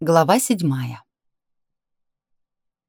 Глава седьмая.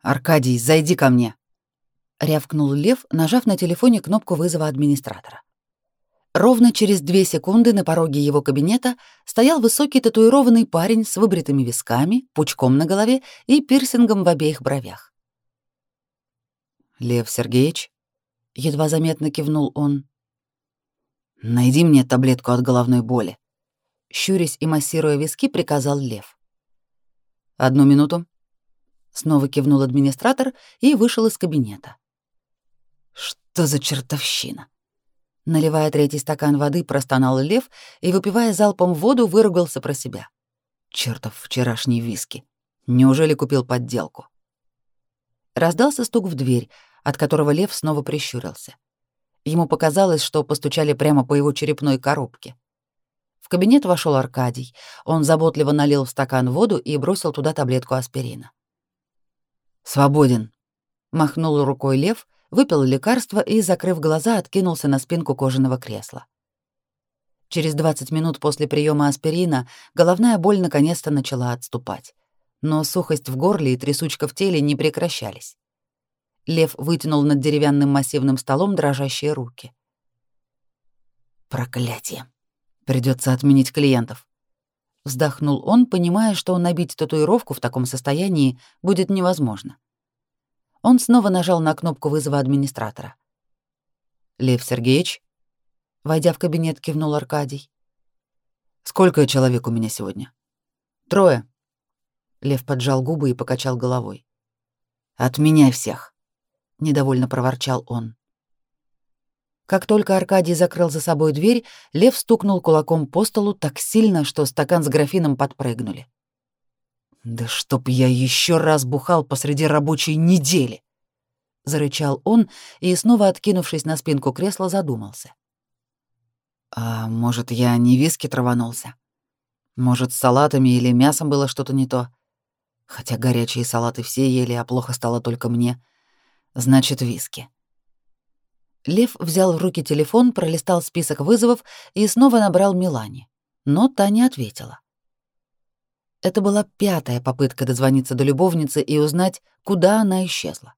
«Аркадий, зайди ко мне!» — рявкнул Лев, нажав на телефоне кнопку вызова администратора. Ровно через две секунды на пороге его кабинета стоял высокий татуированный парень с выбритыми висками, пучком на голове и пирсингом в обеих бровях. «Лев Сергеевич?» — едва заметно кивнул он. «Найди мне таблетку от головной боли», — щурясь и массируя виски, приказал Лев. Одну минуту. Снова кивнул администратор и вышел из кабинета. Что за чертовщина? Наливая третий стакан воды, простонал Лев и, выпивая залпом воду, выругался про себя. Чертов вчерашний виски. Неужели купил подделку? Раздался стук в дверь, от которого Лев снова прищурился. Ему показалось, что постучали прямо по его черепной коробке. В кабинет вошел Аркадий. Он заботливо налил в стакан воду и бросил туда таблетку аспирина. «Свободен», — махнул рукой Лев, выпил лекарство и, закрыв глаза, откинулся на спинку кожаного кресла. Через 20 минут после приема аспирина головная боль наконец-то начала отступать. Но сухость в горле и трясучка в теле не прекращались. Лев вытянул над деревянным массивным столом дрожащие руки. «Проклятие!» Придется отменить клиентов. Вздохнул он, понимая, что набить татуировку в таком состоянии будет невозможно. Он снова нажал на кнопку вызова администратора. «Лев Сергеевич?» Войдя в кабинет, кивнул Аркадий. «Сколько человек у меня сегодня?» «Трое». Лев поджал губы и покачал головой. «Отменяй всех», — недовольно проворчал он. Как только Аркадий закрыл за собой дверь, Лев стукнул кулаком по столу так сильно, что стакан с графином подпрыгнули. «Да чтоб я еще раз бухал посреди рабочей недели!» — зарычал он и, снова откинувшись на спинку кресла, задумался. «А может, я не виски траванулся? Может, с салатами или мясом было что-то не то? Хотя горячие салаты все ели, а плохо стало только мне. Значит, виски». Лев взял в руки телефон, пролистал список вызовов и снова набрал Милане. Но та не ответила. Это была пятая попытка дозвониться до любовницы и узнать, куда она исчезла.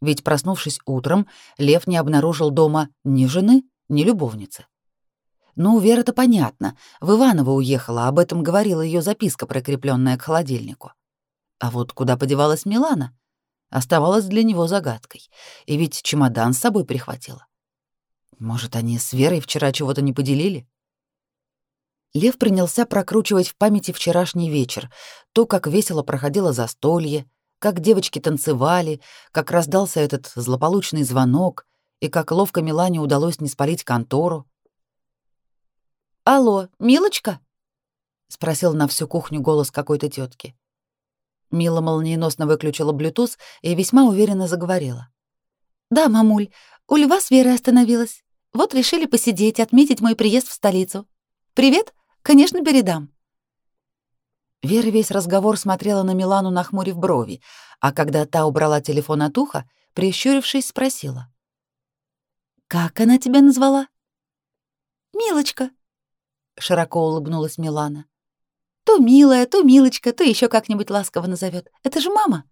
Ведь, проснувшись утром, Лев не обнаружил дома ни жены, ни любовницы. Ну, Вера-то понятно. В Иваново уехала, об этом говорила ее записка, прикрепленная к холодильнику. А вот куда подевалась Милана? Оставалась для него загадкой. И ведь чемодан с собой прихватила. Может, они с Верой вчера чего-то не поделили? Лев принялся прокручивать в памяти вчерашний вечер, то, как весело проходило застолье, как девочки танцевали, как раздался этот злополучный звонок и как ловко Милане удалось не спалить контору. «Алло, Милочка?» — спросил на всю кухню голос какой-то тетки. Мила молниеносно выключила Bluetooth и весьма уверенно заговорила. «Да, мамуль, у льва с Верой остановилась. Вот решили посидеть, отметить мой приезд в столицу. Привет? Конечно, передам». Вера весь разговор смотрела на Милану, нахмурив брови, а когда та убрала телефон от уха, прищурившись, спросила. «Как она тебя назвала?» «Милочка», — широко улыбнулась Милана. То милая, то милочка, то еще как-нибудь ласково назовет. Это же мама.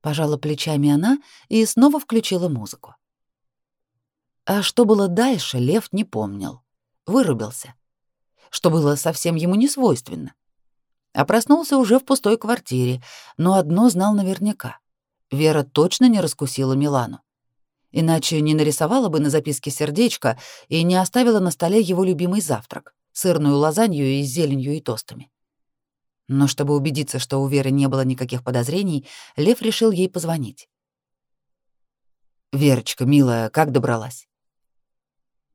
Пожала плечами она и снова включила музыку. А что было дальше, Лев не помнил. Вырубился. Что было совсем ему не свойственно. А проснулся уже в пустой квартире, но одно знал наверняка. Вера точно не раскусила Милану. Иначе не нарисовала бы на записке сердечко и не оставила на столе его любимый завтрак сырную лазанью и зеленью и тостами. Но чтобы убедиться, что у Веры не было никаких подозрений, Лев решил ей позвонить. «Верочка, милая, как добралась?»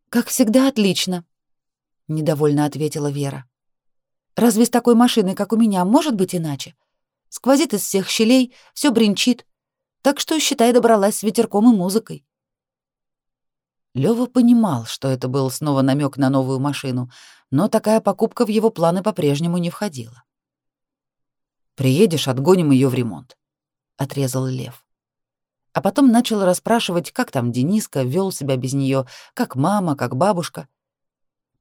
«Как всегда, отлично», — недовольно ответила Вера. «Разве с такой машиной, как у меня, может быть иначе? Сквозит из всех щелей, все бренчит. Так что, считай, добралась с ветерком и музыкой». Лёва понимал, что это был снова намек на новую машину, но такая покупка в его планы по-прежнему не входила. «Приедешь, отгоним ее в ремонт», — отрезал Лев. А потом начал расспрашивать, как там Дениска вел себя без нее, как мама, как бабушка.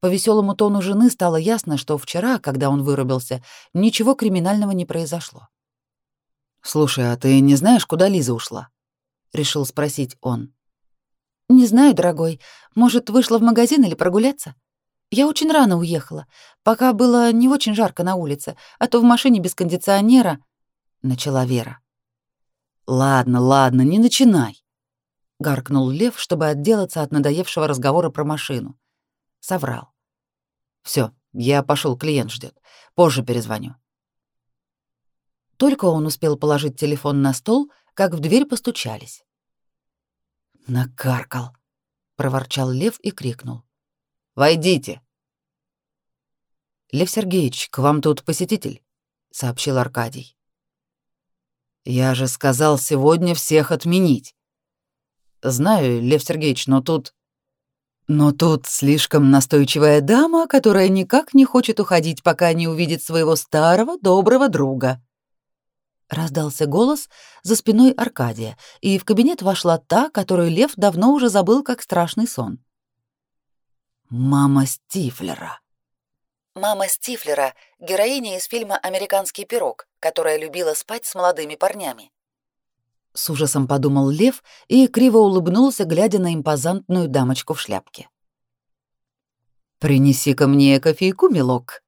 По веселому тону жены стало ясно, что вчера, когда он вырубился, ничего криминального не произошло. «Слушай, а ты не знаешь, куда Лиза ушла?» — решил спросить он. «Не знаю, дорогой. Может, вышла в магазин или прогуляться? Я очень рано уехала, пока было не очень жарко на улице, а то в машине без кондиционера...» — начала Вера. «Ладно, ладно, не начинай», — гаркнул Лев, чтобы отделаться от надоевшего разговора про машину. Соврал. Все, я пошел, клиент ждет. Позже перезвоню. Только он успел положить телефон на стол, как в дверь постучались. «Накаркал», — проворчал Лев и крикнул. «Войдите!» «Лев Сергеевич, к вам тут посетитель», — сообщил Аркадий. «Я же сказал сегодня всех отменить». «Знаю, Лев Сергеевич, но тут...» Но тут слишком настойчивая дама, которая никак не хочет уходить, пока не увидит своего старого доброго друга. Раздался голос за спиной Аркадия, и в кабинет вошла та, которую Лев давно уже забыл как страшный сон. Мама Стифлера. Мама Стифлера — героиня из фильма «Американский пирог», которая любила спать с молодыми парнями. С ужасом подумал Лев и криво улыбнулся, глядя на импозантную дамочку в шляпке. «Принеси-ка мне кофейку, милок»,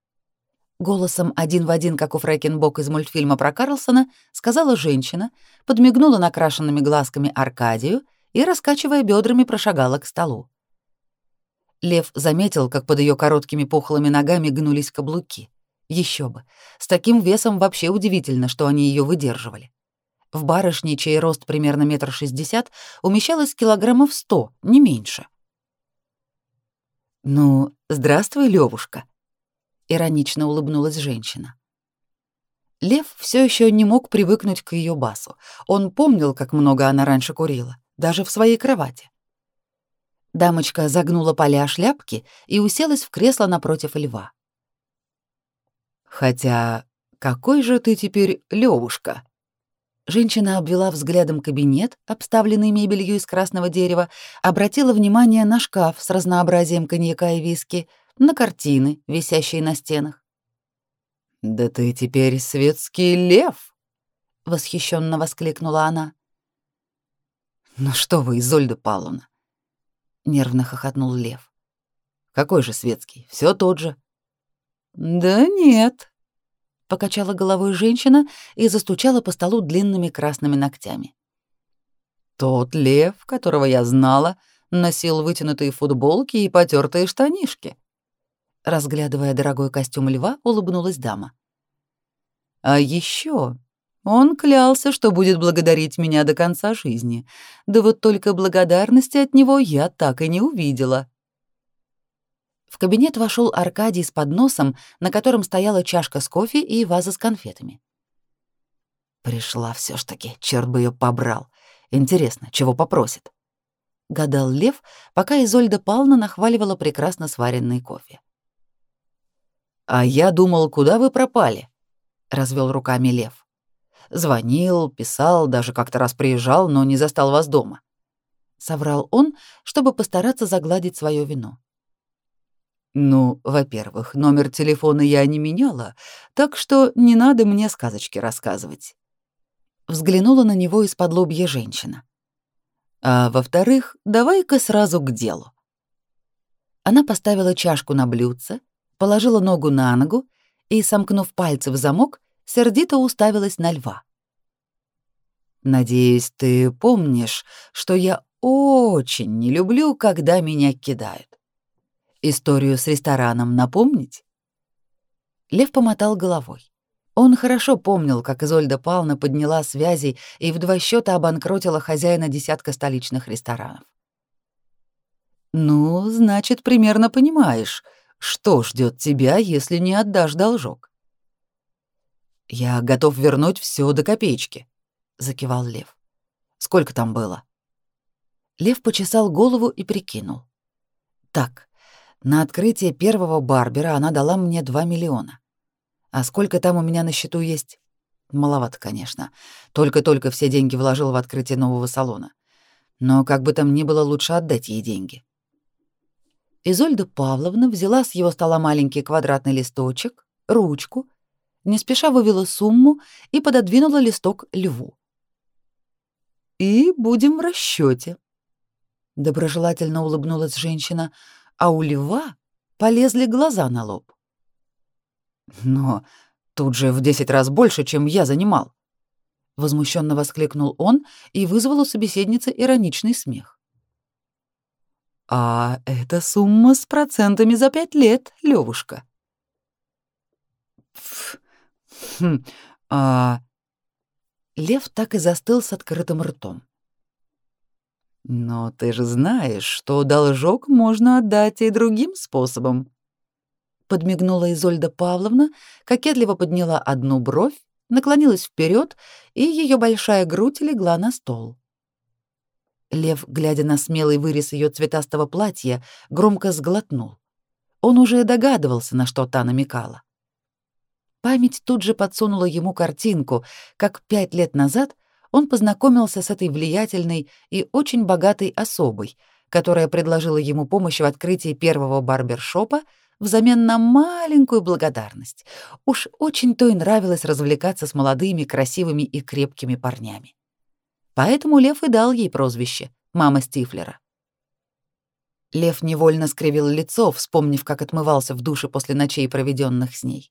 Голосом один в один, как у Фрэкенбок из мультфильма про Карлсона, сказала женщина, подмигнула накрашенными глазками Аркадию и, раскачивая бедрами, прошагала к столу. Лев заметил, как под ее короткими пухлыми ногами гнулись каблуки. Еще бы. С таким весом вообще удивительно, что они ее выдерживали. В барышне, чей рост примерно метр шестьдесят, умещалось килограммов сто, не меньше. «Ну, здравствуй, Левушка», — иронично улыбнулась женщина. Лев все еще не мог привыкнуть к ее басу. Он помнил, как много она раньше курила, даже в своей кровати. Дамочка загнула поля шляпки и уселась в кресло напротив льва. «Хотя какой же ты теперь Левушка?» Женщина обвела взглядом кабинет, обставленный мебелью из красного дерева, обратила внимание на шкаф с разнообразием коньяка и виски, на картины, висящие на стенах. «Да ты теперь светский лев!» — восхищенно воскликнула она. «Ну что вы, Изольда Павловна!» — нервно хохотнул лев. «Какой же светский? Все тот же». «Да нет», — покачала головой женщина и застучала по столу длинными красными ногтями. «Тот лев, которого я знала, носил вытянутые футболки и потертые штанишки». Разглядывая дорогой костюм льва, улыбнулась дама. «А еще он клялся, что будет благодарить меня до конца жизни. Да вот только благодарности от него я так и не увидела». В кабинет вошел Аркадий с подносом, на котором стояла чашка с кофе и ваза с конфетами. Пришла все ж таки, черт бы ее побрал. Интересно, чего попросит? Гадал Лев, пока Изольда Павловна нахваливала прекрасно сваренный кофе. «А я думал, куда вы пропали?» — развел руками Лев. «Звонил, писал, даже как-то раз приезжал, но не застал вас дома». Соврал он, чтобы постараться загладить свою вину. Ну, во-первых, номер телефона я не меняла, так что не надо мне сказочки рассказывать. Взглянула на него из-под лобья женщина. А во-вторых, давай-ка сразу к делу. Она поставила чашку на блюдце, положила ногу на ногу и, сомкнув пальцы в замок, сердито уставилась на льва. «Надеюсь, ты помнишь, что я очень не люблю, когда меня кидают. Историю с рестораном напомнить? Лев помотал головой. Он хорошо помнил, как Изольда Павловна подняла связи и в два счета обанкротила хозяина десятка столичных ресторанов. «Ну, значит, примерно понимаешь, что ждет тебя, если не отдашь должок?» «Я готов вернуть все до копеечки», — закивал Лев. «Сколько там было?» Лев почесал голову и прикинул. «Так, на открытие первого барбера она дала мне 2 миллиона. А сколько там у меня на счету есть? Маловато, конечно. Только-только все деньги вложил в открытие нового салона. Но как бы там ни было, лучше отдать ей деньги. Изольда Павловна взяла с его стола маленький квадратный листочек, ручку, не спеша вывела сумму и пододвинула листок льву. «И будем в расчете. доброжелательно улыбнулась женщина, а у льва полезли глаза на лоб. «Но тут же в десять раз больше, чем я занимал!» Возмущенно воскликнул он и вызвал у собеседницы ироничный смех. «А это сумма с процентами за пять лет, Левушка. Хм, а... Лев так и застыл с открытым ртом. «Но ты же знаешь, что должок можно отдать и другим способом», — подмигнула Изольда Павловна, кокетливо подняла одну бровь, наклонилась вперед, и ее большая грудь легла на стол. Лев, глядя на смелый вырез ее цветастого платья, громко сглотнул. Он уже догадывался, на что та намекала. Память тут же подсунула ему картинку, как пять лет назад он познакомился с этой влиятельной и очень богатой особой, которая предложила ему помощь в открытии первого барбершопа взамен на маленькую благодарность. Уж очень то и нравилось развлекаться с молодыми, красивыми и крепкими парнями. Поэтому Лев и дал ей прозвище «Мама Стифлера». Лев невольно скривил лицо, вспомнив, как отмывался в душе после ночей, проведенных с ней.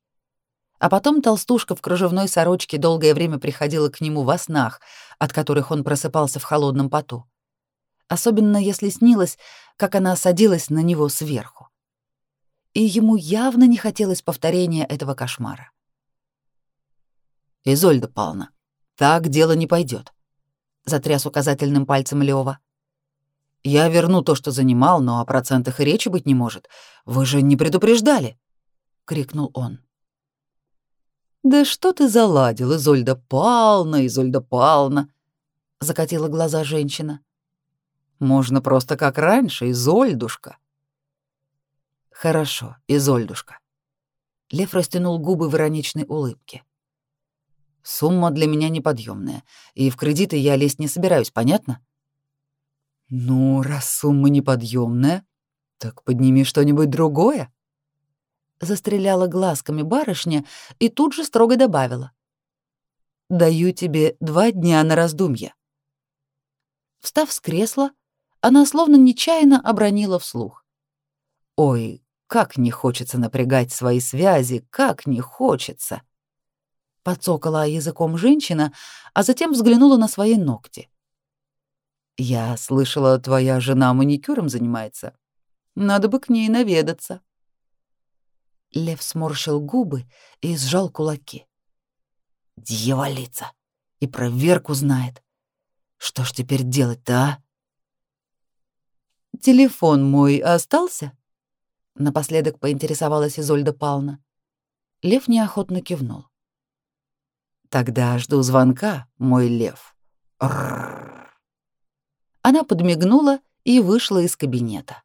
А потом толстушка в кружевной сорочке долгое время приходила к нему во снах, от которых он просыпался в холодном поту. Особенно если снилось, как она садилась на него сверху. И ему явно не хотелось повторения этого кошмара. «Изольда Павловна, так дело не пойдет, затряс указательным пальцем Лёва. «Я верну то, что занимал, но о процентах и речи быть не может. Вы же не предупреждали!» — крикнул он. «Да что ты заладил, Изольда Павловна, Изольда Павловна!» — закатила глаза женщина. «Можно просто как раньше, Изольдушка». «Хорошо, Изольдушка». Лев растянул губы в ироничной улыбке. «Сумма для меня неподъемная, и в кредиты я лезть не собираюсь, понятно?» «Ну, раз сумма неподъемная, так подними что-нибудь другое», Застреляла глазками барышня и тут же строго добавила. «Даю тебе два дня на раздумье». Встав с кресла, она словно нечаянно обронила вслух. «Ой, как не хочется напрягать свои связи, как не хочется!» Подцокала языком женщина, а затем взглянула на свои ногти. «Я слышала, твоя жена маникюром занимается. Надо бы к ней наведаться». Лев сморщил губы и сжал кулаки. Дьяволица! И про Верку знает. Что ж теперь делать-то, а? «Телефон мой остался?» Напоследок поинтересовалась Изольда Павловна. Лев неохотно кивнул. «Тогда жду звонка, мой лев». Она подмигнула и вышла из кабинета.